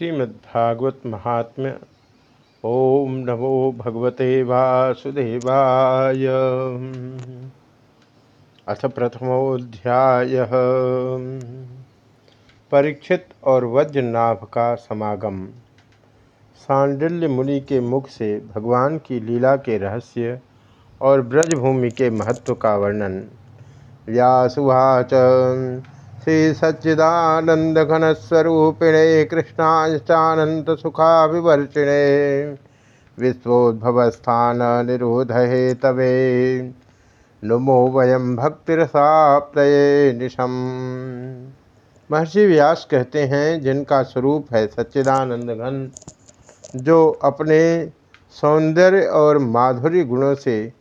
श्रीमद्भागवत महात्म्य ओम नमो भगवते वासुदेवाय। अथ प्रथमोध्याय परीक्षित और वज्रनाभ का समागम। सांडिल्य मुनि के मुख से भगवान की लीला के रहस्य और ब्रजभूमि के महत्व का वर्णन। व्यासुवाच। श्री सच्चिदानंद घन स्वरूपिणे कृष्णाचानंद सुखाभिवर्षिणे विश्वोद्भवस्थान निरोध हे तवे नुमो वयम भक्तिरसाप्त निशम। महर्षि व्यास कहते हैं, जिनका स्वरूप है सच्चिदानंद घन, जो अपने सौंदर्य और माधुरी गुणों से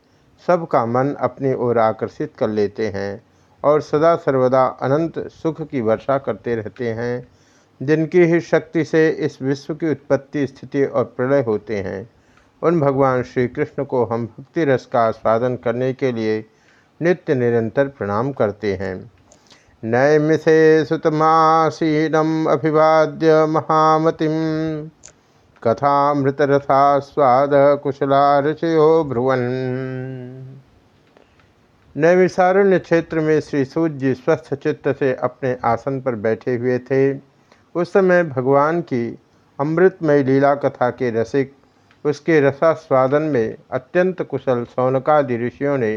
सबका मन अपनी ओर आकर्षित कर लेते हैं। और सदा सर्वदा अनंत सुख की वर्षा करते रहते हैं, जिनकी ही शक्ति से इस विश्व की उत्पत्ति, स्थिति और प्रलय होते हैं। उन भगवान श्री कृष्ण को हम भक्ति रस का आस्वादन करने के लिए नित्य निरंतर प्रणाम करते हैं। नैमिषे सुतमासीनम अभिवाद्य महामतिम। कथामृतरथास्वाद कुशला ऋषयो भ्रुवन। नैविसारण्य क्षेत्र में श्री सूर्य जी स्वस्थ चित्त से अपने आसन पर बैठे हुए थे। उस समय भगवान की अमृतमय लीला कथा के रसिक, उसके रसास्वादन में अत्यंत कुशल सौनकादि ऋषियों ने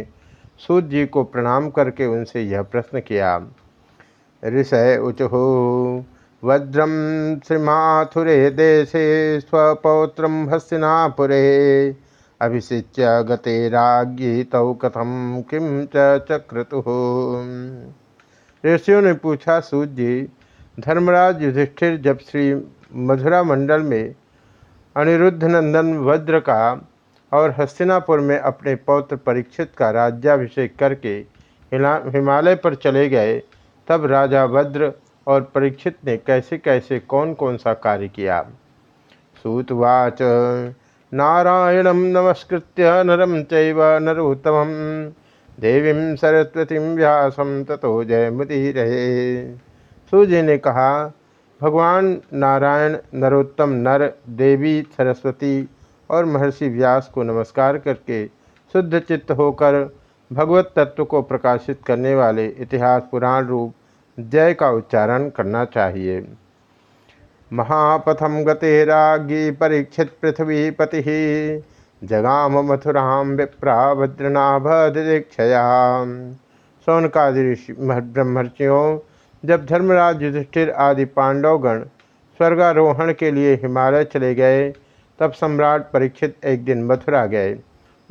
सूर्य जी को प्रणाम करके उनसे यह प्रश्न किया, ऋषय उचहो वज्रम श्रीमाथुरे देशे स्वपौत्रम हस्तिनापुरे अभिषिच्य गते राज्ञी तौ कथम किम चक्रतु। ऋषियों ने पूछा सूर्य जी धर्मराज युधिष्ठिर जब श्री मधुरा मंडल में अनिरुद्ध नंदन वज्र का और हस्तिनापुर में अपने पौत्र परीक्षित का राज्याभिषेक करके हिमालय पर चले गए, तब राजा वज्र और परीक्षित ने कैसे कैसे कौन कौन सा कार्य किया? सूतवाच नारायण नमस्कृत्य नरम चैव नरोत्तम। देवी सरस्वती व्यासम ततो जय रहे सूर्य ने कहा, भगवान नारायण, नरोत्तम, नर, देवी, सरस्वती और महर्षि व्यास को नमस्कार करके शुद्ध चित्त होकर भगवत तत्व को प्रकाशित करने वाले इतिहास पुराण रूप जय का उच्चारण करना चाहिए। महापथम गते रागी परीक्षित पृथ्वीपति। जगाम मथुराम विप्रा भद्रनाभदीक्षया सौनकादि ब्रह्मर्षियों, जब धर्मराज युधिष्ठिर आदि पांडवगण स्वर्गारोहण के लिए हिमालय चले गए, तब सम्राट परीक्षित एक दिन मथुरा गए।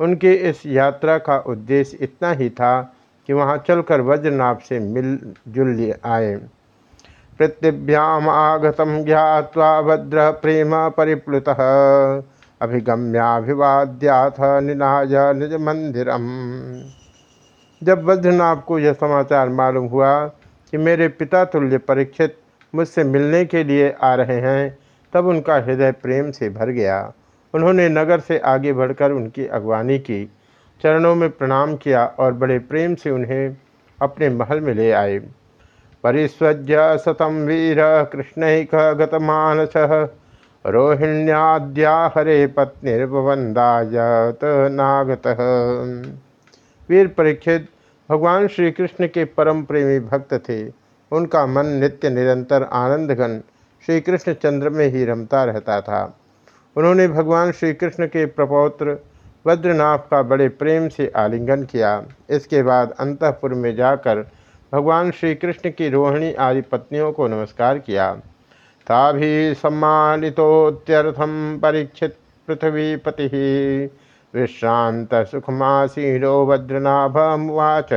उनकी इस यात्रा का उद्देश्य इतना ही था कि वहाँ चलकर वज्रनाभ से मिल जुल आए। पृथिव्याम आगत ज्ञावा भद्र प्रेम परिप्लुत। अभिगम्याभिवाद्याथ निनाज निज मंदिर जब बद्रनाभ को यह समाचार मालूम हुआ कि मेरे पिता तुल्य परीक्षित मुझसे मिलने के लिए आ रहे हैं, तब उनका हृदय प्रेम से भर गया। उन्होंने नगर से आगे बढ़कर उनकी अगवानी की, चरणों में प्रणाम किया और बड़े प्रेम से उन्हें अपने महल में ले आए। परिस्वज्य सतम वीर कृष्णैक गतमानस रोहिण्याद्या हरे पत्निर्वंदायत नागत। वीर परीक्षित भगवान श्री कृष्ण के परम प्रेमी भक्त थे। उनका मन नित्य निरंतर आनंदघन श्री कृष्ण चंद्र में ही रमता रहता था। उन्होंने भगवान श्री कृष्ण के प्रपौत्र वज्रनाथ का बड़े प्रेम से आलिंगन किया। इसके बाद अंतपुर में जाकर भगवान श्री कृष्ण की रोहिणी आदि पत्नियों को नमस्कार किया। था भी सम्मानितोत्यर्थम परीक्षित पृथ्वीपति। विश्रांत सुखमासीनो वज्रनाभवाच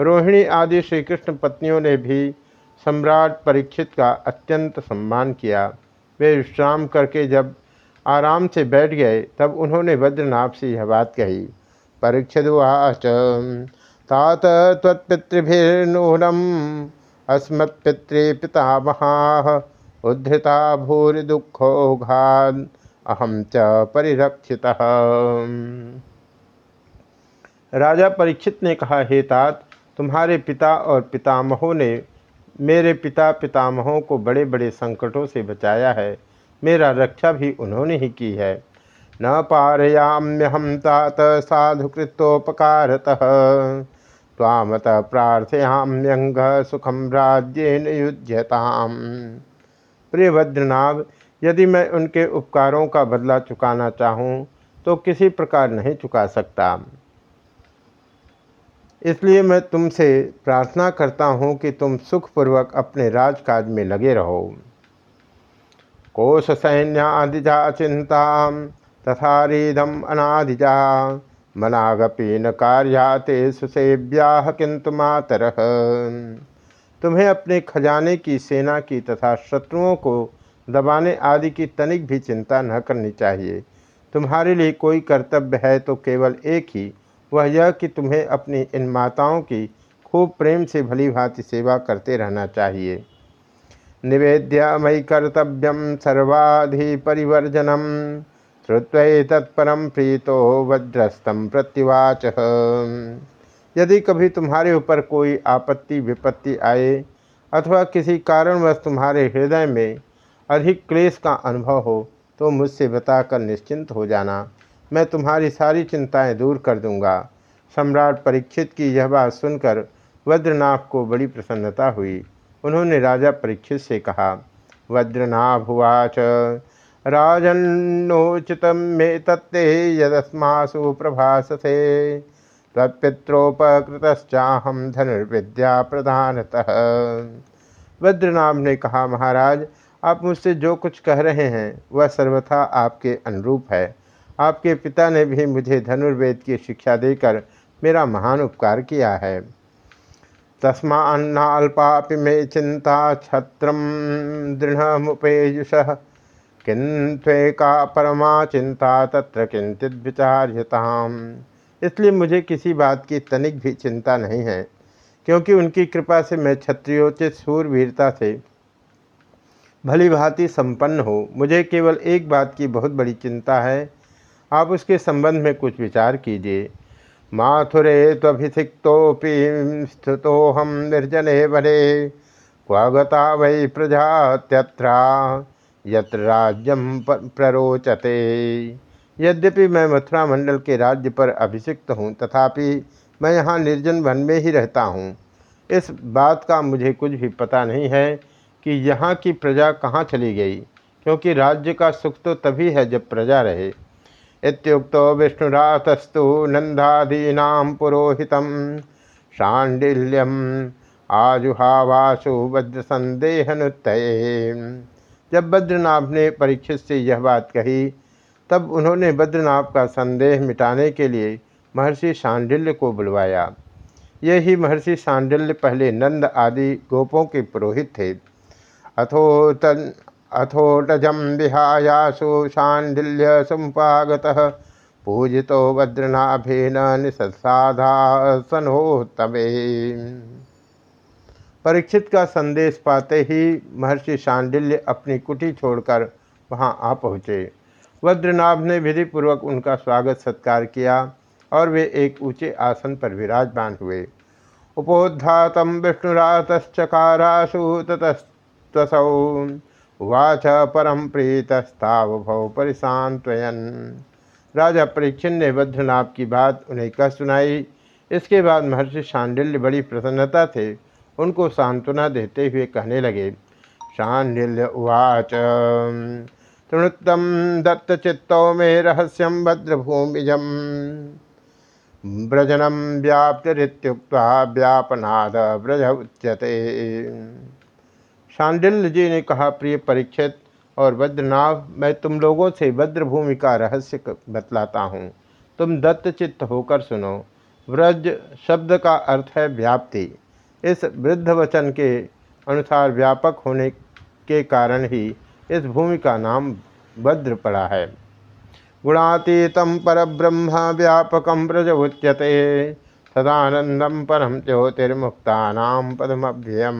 रोहिणी आदि श्री कृष्ण पत्नियों ने भी सम्राट परीक्षित का अत्यंत सम्मान किया। वे विश्राम करके जब आराम से बैठ गए, तब उन्होंने वज्रनाभ से यह बात कही। परीक्षित वाच। तात त्वत्पितृभिर्नूनम पितामहा उद्धृता भूरि दुखोघाद अहम च परिरक्षित। राजा परीक्षित ने कहा, हे तात, तुम्हारे पिता और पितामहों ने मेरे पिता पितामहों को बड़े बड़े संकटों से बचाया है। मेरा रक्षा भी उन्होंने ही की है। न पारयाम्यहम तात साधुकृतोपकारतः तामत प्रार्थयाम्यंग सुखम राज्येन युध्यताम। प्रिय भद्रनाभ यदि मैं उनके उपकारों का बदला चुकाना चाहूँ तो किसी प्रकार नहीं चुका सकता। इसलिए मैं तुमसे प्रार्थना करता हूँ कि तुम सुखपूर्वक अपने राजकाज में लगे रहो। कोश सैन्यादिजा चिंता तथा रीदम अनादिजा मनागपी न कार्याते सुसेव्या किंतु मातर। तुम्हें अपने खजाने की सेना की तथा शत्रुओं को दबाने आदि की तनिक भी चिंता न करनी चाहिए। तुम्हारे लिए कोई कर्तव्य है तो केवल एक ही। वह यह कि तुम्हें अपनी इन माताओं की खूब प्रेम से भली भांति सेवा करते रहना चाहिए। निवेद्य मयि कर्तव्यम सर्वाधि परिवर्जनम श्रुत्व तत्परम प्रीतो वज्रस्तम प्रत्युवाच। यदि कभी तुम्हारे ऊपर कोई आपत्ति, विपत्ति आए अथवा किसी कारणवश तुम्हारे हृदय में अधिक क्लेश का अनुभव हो तो मुझसे बताकर निश्चिंत हो जाना। मैं तुम्हारी सारी चिंताएँ दूर कर दूँगा। सम्राट परीक्षित की यह बात सुनकर वज्रनाभ को बड़ी प्रसन्नता हुई। उन्होंने राजा परीक्षित से कहा वज्रनाभुवाच राजन्नोचित मे तत्ते यदस्मासु प्रभाससे तत्पित्रोपकृतश्चाहम धनुर्विद्या प्रधानतः। वज्रनाभ ने कहा, महाराज, आप मुझसे जो कुछ कह रहे हैं, वह सर्वथा आपके अनुरूप है। आपके पिता ने भी मुझे धनुर्वेद की शिक्षा देकर मेरा महान उपकार किया है। तस्मान्नाल्पापि मे चिंता छत्रम दृढ़मुपेयुष किन्का परमा चिंता, तत्र किंचित विचार्यताम। इसलिए मुझे किसी बात की तनिक भी चिंता नहीं है, क्योंकि उनकी कृपा से मैं क्षत्रियोचित सूरवीरता से भली भांति संपन्न हो। मुझे केवल एक बात की बहुत बड़ी चिंता है, आप उसके संबंध में कुछ विचार कीजिए। माथुरे तभिषिक्तोपि स्थितोहम निर्जने वने, क्वागता वै प्रजा त्यत्रा यत्र राज्यम प्ररोचते। यद्यपि मैं मथुरा मंडल के राज्य पर अभिषिक्त हूँ, तथापि मैं यहाँ निर्जन वन में ही रहता हूँ। इस बात का मुझे कुछ भी पता नहीं है कि यहाँ की प्रजा कहाँ चली गई, क्योंकि राज्य का सुख तो तभी है जब प्रजा रहे। इतुक्त विष्णुरातस्तु नंदादीना पुरोहित शांडिल्यम आजुहावासु वज्र संदेहनुत जब बद्रनाभ ने परीक्षित से यह बात कही, तब उन्होंने बद्रनाभ का संदेह मिटाने के लिए महर्षि सांडिल्य को बुलवाया। यही महर्षि सांडिल्य पहले नंद आदि गोपों के पुरोहित थे। अथोत अथोटजम विहायासु शांडिल्य संपागत पूजितो वज्रनाभेन निससाधासनोत्तमे। परीक्षित का संदेश पाते ही महर्षि शांडिल्य अपनी कुटी छोड़कर वहाँ आ पहुँचे। वज्रनाभ ने विधिपूर्वक उनका स्वागत सत्कार किया और वे एक ऊँचे आसन पर विराजमान हुए। उपोद्घातम विष्णुरातश्चकारासु ततस्तसौ उवाच परम प्रीतस्तावभव परिशांतयन राजा परीक्षण ने बद्रनाभ की बात उन्हें कह सुनाई। इसके बाद महर्षि शांडिल्य बड़ी प्रसन्नता थे उनको सांत्वना देते हुए कहने लगे, शांडिल्य उवाच। तृणुत्तम दत्तचित्तौ मे रहस्यम भद्रभूमिजम व्रजनम व्याप्तरित्युक्ता व्यापनाद व्रज उच्यते। शांडिल्य जी ने कहा, प्रिय परीक्षित और वज्रनाभ मैं तुम लोगों से वज्रभूमि का रहस्य बतलाता हूँ। तुम दत्तचित्त होकर सुनो। व्रज शब्द का अर्थ है व्याप्ति। इस वृद्ध वचन के अनुसार व्यापक होने के कारण ही इस भूमि का नाम वज्र पड़ा है। गुणातीतम पर ब्रह्म व्यापक व्रज उच्यते सदानंदम परम ज्योतिर्मुक्ता पदमभ्ययम।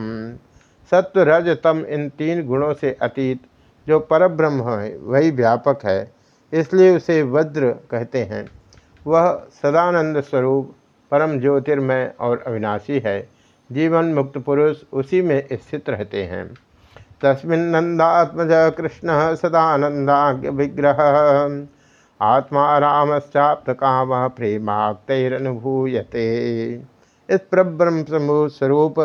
सत्व रज तम इन तीन गुणों से अतीत, जो परब्रह्म है, वही व्यापक है, इसलिए उसे वज्र कहते हैं। वह सदानंद स्वरूप, परम ज्योतिर्मय और अविनाशी है। जीवन मुक्त पुरुष उसी में स्थित रहते हैं। तस्मिन्नंदात्मज कृष्ण सदानंदाज्ञ विग्रह आत्मा रामश्चाप्त काम प्रेमाक्तरनुभूयते इस प्रब्रह्म समूह स्वरूप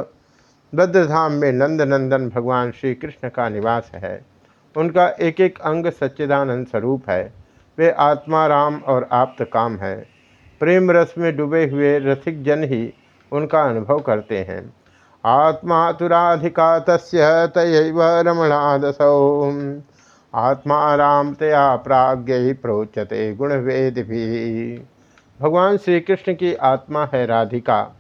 बद्रधाम में नंद नंदन भगवान श्री कृष्ण का निवास है। उनका एक एक अंग सच्चिदानंद स्वरूप है। वे आत्मा राम और आप्त काम है। प्रेम रस में डूबे हुए रसिक जन ही उनका अनुभव करते हैं। आत्मा आत्मातुराधिका तस्य तयैव रमणादसौ। आत्मा राम तया प्राज्ञ प्रोचते गुणवेद भी भगवान श्री कृष्ण की आत्मा है राधिका।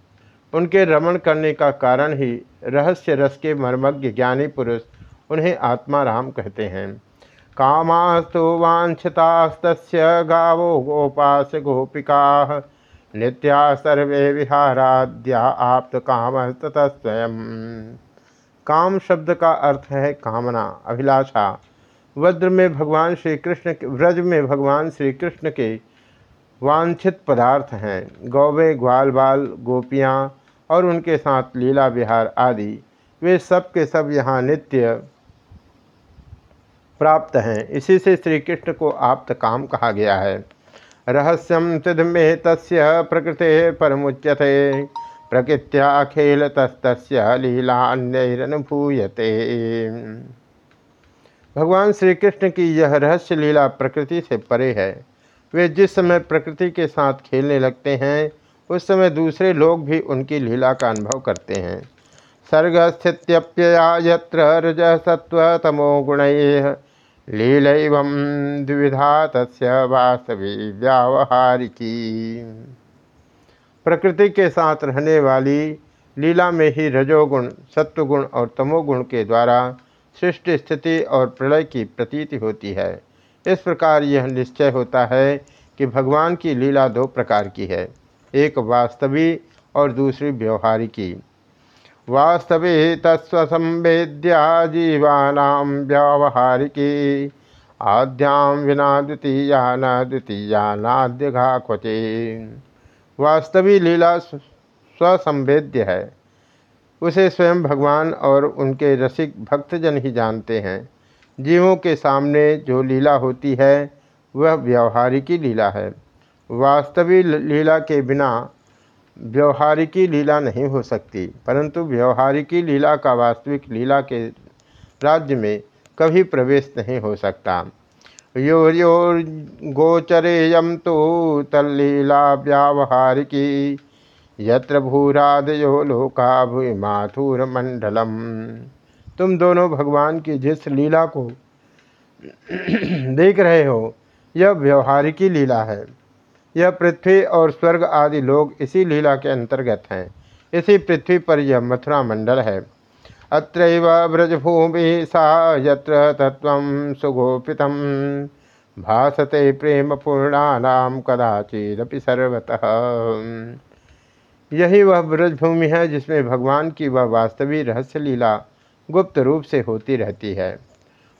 उनके रमण करने का कारण ही रहस्य रस के मर्मज्ञ ज्ञानी पुरुष उन्हें आत्मा राम कहते हैं। कामास्तु वाछतास्त गावो गोपास गोपिका। नित्या सर्वे विहाराद्या आप्त काम तथा स्वयं काम शब्द का अर्थ है कामना, अभिलाषा। वज्र में भगवान श्री कृष्ण व्रज में भगवान श्री कृष्ण के वांछित पदार्थ हैं। गौवे, ग्वाल बाल, गोपियाँ और उनके साथ लीला विहार आदि, वे सब के सब यहाँ नित्य प्राप्त हैं। इसी से श्री कृष्ण को आप्त काम कहा गया है। रहस्यम तिदमे तस् प्रकृते परमुच्यते। प्रकृत्या खेल तस्त लीलान्यरनुभूयते। भगवान श्री कृष्ण की यह रहस्य लीला प्रकृति से परे है। वे जिस समय प्रकृति के साथ खेलने लगते हैं, उस समय दूसरे लोग भी उनकी लीला का अनुभव करते हैं। सर्ग स्थित्यप्यया यत्र रज सत्व तमो गुण लील द्विविधा तस्य वास्तवी व्यावहारिकी। प्रकृति के साथ रहने वाली लीला में ही रजोगुण, सत्वगुण और तमोगुण के द्वारा सृष्टि स्थिति और प्रलय की प्रतीति होती है। इस प्रकार यह निश्चय होता है कि भगवान की लीला दो प्रकार की है, एक वास्तवी और दूसरी व्यवहारिकी। वास्तवे तत्संवेद्या जीवानाम व्यावहारिकी। आद्याम विना द्वितीया न द्वितीया नाद्यघा क्वचे। वास्तवी लीला स्वसंवेद्य है। उसे स्वयं भगवान और उनके रसिक भक्तजन ही जानते हैं। जीवों के सामने जो लीला होती है, वह व्यवहारिकी लीला है। वास्तवी लीला के बिना व्यवहारिकी लीला नहीं हो सकती, परंतु व्यवहारिकी लीला का वास्तविक लीला के राज्य में कभी प्रवेश नहीं हो सकता। योर्योर गोचरेयम तो तल्लीला व्यावहारिकी, यत्र भूरादयो लोका भूमि माथुर मंडलम तुम दोनों भगवान की जिस लीला को देख रहे हो, यह व्यवहारिकी लीला है। यह पृथ्वी और स्वर्ग आदि लोग इसी लीला के अंतर्गत हैं। इसी पृथ्वी पर यह मथुरा मंडल है। अत्रैव ब्रजभूमि सा यत्र तत्व सुगोपित। भासते प्रेम पूर्णानाम कदाचिदपि सर्वतः। यही वह ब्रजभूमि है जिसमें भगवान की वह वास्तविक रहस्य लीला गुप्त रूप से होती रहती है।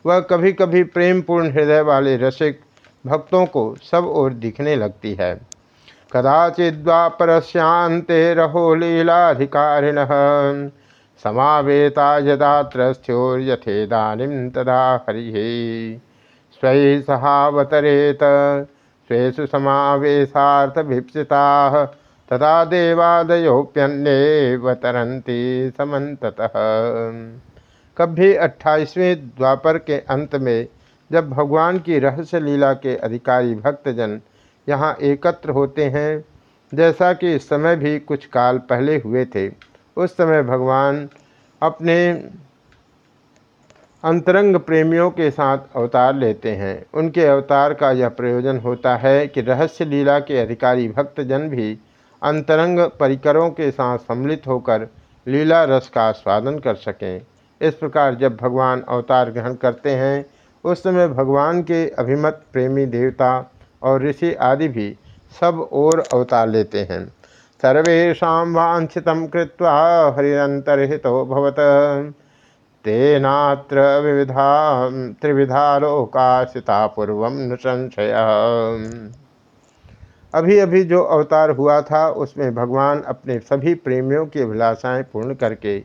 वह कभी कभी प्रेम पूर्ण हृदय वाले रसिक भक्तों को सब ओर दिखने लगती है। कदाचिद्वापर श्यांते रहो लीलाधिकारिण। समावेता यथोर्यथेदानीम तदा हरि। स्वै सहावतरेत स्वेशु समावेशार्थभीप्सिता तथा देवादयोप्यन्येवतरन्ति समन्ततः। कभी अट्ठाईसवें द्वापर के अंत में जब भगवान की रहस्य लीला के अधिकारी भक्तजन यहाँ एकत्र होते हैं, जैसा कि इस समय भी कुछ काल पहले हुए थे, उस समय भगवान अपने अंतरंग प्रेमियों के साथ अवतार लेते हैं। उनके अवतार का यह प्रयोजन होता है कि रहस्य लीला के अधिकारी भक्तजन भी अंतरंग परिकरों के साथ सम्मिलित होकर लीला रस का स्वादन कर सकें। इस प्रकार जब भगवान अवतार ग्रहण करते हैं उस समय भगवान के अभिमत, प्रेमी, देवता और ऋषि आदि भी सब ओर अवतार लेते हैं। सर्वेशा वाछित कृत्वा हरितरहितो भवत। तेनात्र विविधा, त्रिविधा लोकाशिता पूर्व न संशय। अभी अभी जो अवतार हुआ था, उसमें भगवान अपने सभी प्रेमियों की अभिलाषाएँ पूर्ण करके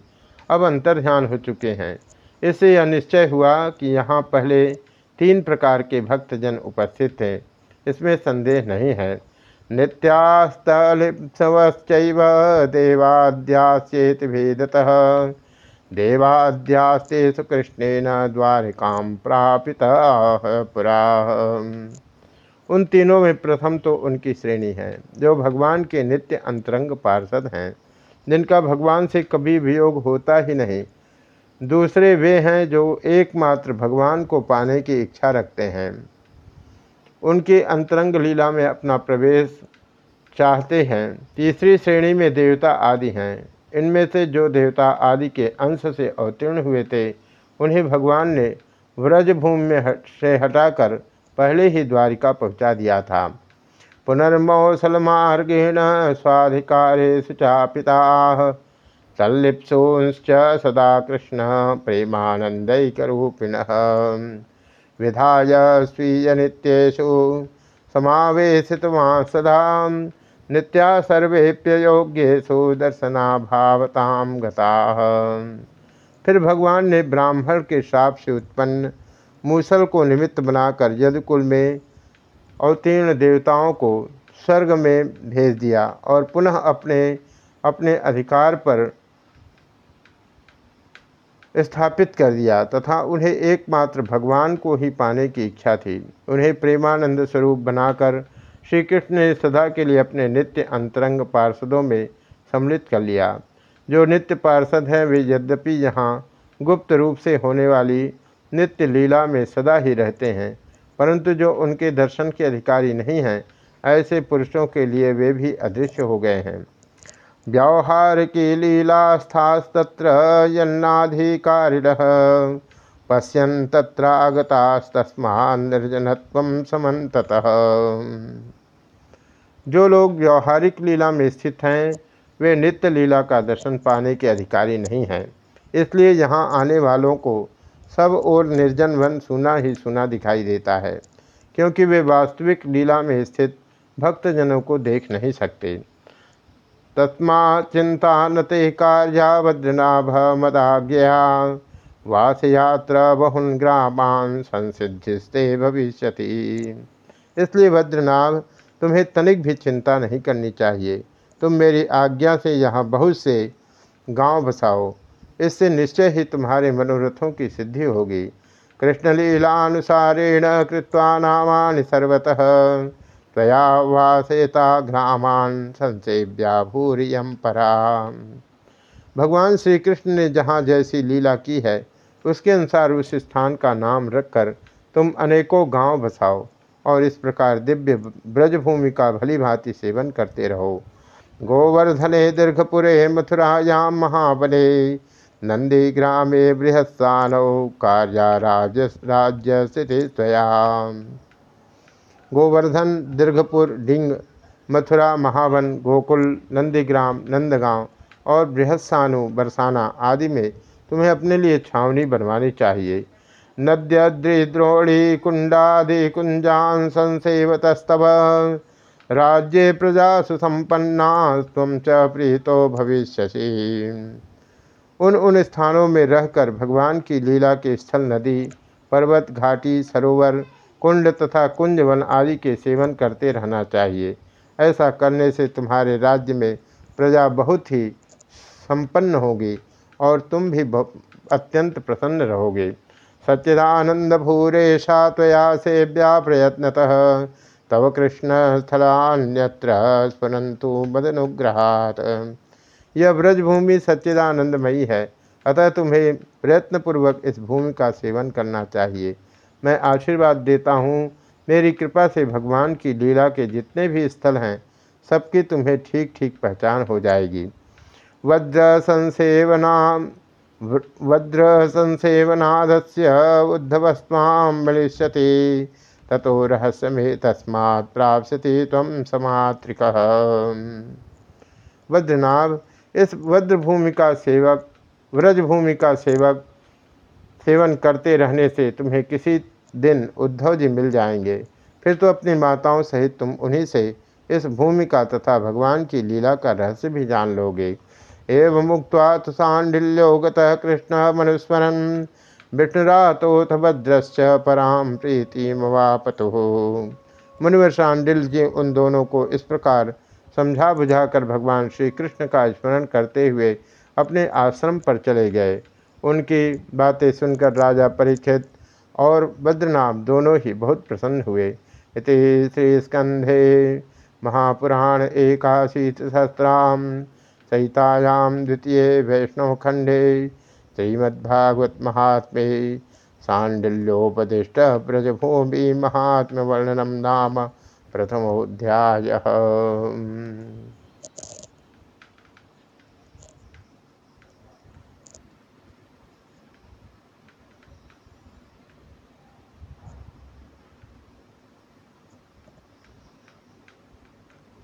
अब अंतर्ध्यान हो चुके हैं। इससे यह निश्चय हुआ कि यहाँ पहले तीन प्रकार के भक्तजन उपस्थित थे। इसमें संदेह नहीं है। नित्यास्तलिप्सवश्चैव देवाद्याश्चेत भेदतः। देवाद्यास्तेषु कृष्णेन द्वारिका प्रापित पुरा। उन तीनों में प्रथम तो उनकी श्रेणी है, जो भगवान के नित्य अंतरंग पार्षद हैं, जिनका भगवान से कभी वियोग होता ही नहीं। दूसरे वे हैं जो एकमात्र भगवान को पाने की इच्छा रखते हैं। उनकी अंतरंग लीला में अपना प्रवेश चाहते हैं। तीसरी श्रेणी में देवता आदि हैं। इनमें से जो देवता आदि के अंश से अवतीर्ण हुए थे, उन्हें भगवान ने व्रजभूमि में हट, से हटाकर पहले ही द्वारिका पहुँचा दिया था। पुनर्मौसलमार्गेण स्वाधिकारेषु चापिता तल्लिप्सोंश्च सदा कृष्ण प्रेमानंदैकरूपिण विधाय स्वीय नित्येषु समावेशितवान् सदा नित्या सर्वेप्ययोग्येषु दर्शनाभावताम गता। फिर भगवान ने ब्राह्मण के साप से उत्पन्न मूसल को निमित्त बनाकर यदुकुल में अवतीर्ण देवताओं को स्वर्ग में भेज दिया और पुनः अपने अपने अधिकार पर स्थापित कर दिया तथा उन्हें एकमात्र भगवान को ही पाने की इच्छा थी। उन्हें प्रेमानंद स्वरूप बनाकर श्री कृष्ण ने सदा के लिए अपने नित्य अंतरंग पार्षदों में सम्मिलित कर लिया। जो नित्य पार्षद हैं, वे यद्यपि यहाँ गुप्त रूप से होने वाली नित्य लीला में सदा ही रहते हैं, परंतु जो उनके दर्शन के अधिकारी नहीं हैं, ऐसे पुरुषों के लिए वे भी अदृश्य हो गए हैं। व्यवहार की लीलास्थास्तत्र यन्नाधिकारिण। पश्यन् तत्रागतास्तस्मा निर्जनत्व समन्ततः। जो लोग व्यवहारिक लीला में स्थित हैं, वे नित्य लीला का दर्शन पाने के अधिकारी नहीं हैं। इसलिए यहाँ आने वालों को सब और निर्जन वन सुना ही सुना दिखाई देता है, क्योंकि वे वास्तविक लीला में स्थित भक्तजनों को देख नहीं सकते। तस्मा चिंता नते कार्या वज्रनाभ वास यात्रा बहुन ग्रामान संसिधिस्ते भविष्य इसलिए वज्रनाभ तुम्हें तनिक भी चिंता नहीं करनी चाहिए। तुम मेरी आज्ञा से यहाँ बहुत से गाँव बसाओ। इससे निश्चय ही तुम्हारे मनोरथों की सिद्धि होगी। कृष्णलीलानुसारेण कृत्वा नामानि सर्वतः। त्वया वासेता ग्रामान संसेव्या भूरियम परा भगवान श्री कृष्ण ने जहाँ जैसी लीला की है, उसके अनुसार उस स्थान का नाम रखकर तुम अनेकों गाँव बसाओ और इस प्रकार दिव्य ब्रजभूमि का भली भांति सेवन करते रहो। गोवर्धने दीर्घपुरे मथुरायाम महाबले नंदी ग्रामे बृहस्सानौ कार्या राज राज्य स्थिति स्वयाम गोवर्धन, दीर्घपुर, डिंग, मथुरा, महावन, गोकुल, नंदीग्राम, नंदगांव और बृहस्सानु, बरसाना आदि में तुम्हें अपने लिए छावनी बनवानी चाहिए। नद्यद्रिद्रोणी, कुंडादि, कुंजान संसेवतस्तव। राज्य प्रजा सुसंपन्ना तुम च प्रीतो भविष्यसी। उन उन स्थानों में रहकर भगवान की लीला के स्थल, नदी, पर्वत, घाटी, सरोवर कुंड तथा कुंजवन आदि के सेवन करते रहना चाहिए। ऐसा करने से तुम्हारे राज्य में प्रजा बहुत ही संपन्न होगी और तुम भी अत्यंत प्रसन्न रहोगे। सच्चिदानंद भूरेशा तया सेव्या प्रयत्नतः। तव कृष्ण स्थलान्यत्र स्फुरंतु मदनुग्रहात यह ब्रजभूमि सच्चिदानंदमयी है। अतः तुम्हें प्रयत्नपूर्वक इस भूमि का सेवन करना चाहिए। मैं आशीर्वाद देता हूँ। मेरी कृपा से भगवान की लीला के जितने भी स्थल हैं, सबकी तुम्हें ठीक ठीक पहचान हो जाएगी। वज्र संसेवना वज्र संसेवनादस्य उद्धवस्वां मिलिष्यति, ततो रहस्यमे तस्मात् प्राप्स्यति तम समात्रिक। वज्रनाभ, इस वज्रभूमि का सेवक, व्रजभूमि का सेवक सेवन करते रहने से तुम्हें किसी दिन उद्धव जी मिल जाएँगे। फिर तो अपनी माताओं सहित तुम उन्हीं से इस भूमि का तथा भगवान की लीला का रहस्य भी जान लोगे। एवं मुक्त सांडिल्यो गतः कृष्ण मनुस्मरन। विष्णुरातोथ भद्रश्च पराम प्रीति मवापतु मुनिवर सांडिल जी उन दोनों को इस प्रकार समझा बुझाकर भगवान श्री कृष्ण का स्मरण करते हुए अपने आश्रम पर चले गए। उनकी बातें सुनकर राजा परीक्षित और बद्रनाम दोनों ही बहुत प्रसन्न हुए। इति श्री स्कंधे महापुराण एकाशीत सहस्राम सहितायाम द्वितीय वैष्णव खंडे श्रीमद्भागवत महात्मे सांडिल्योपदिष्ट ब्रजभूमि महात्म वर्णनम नाम प्रथमोध्याय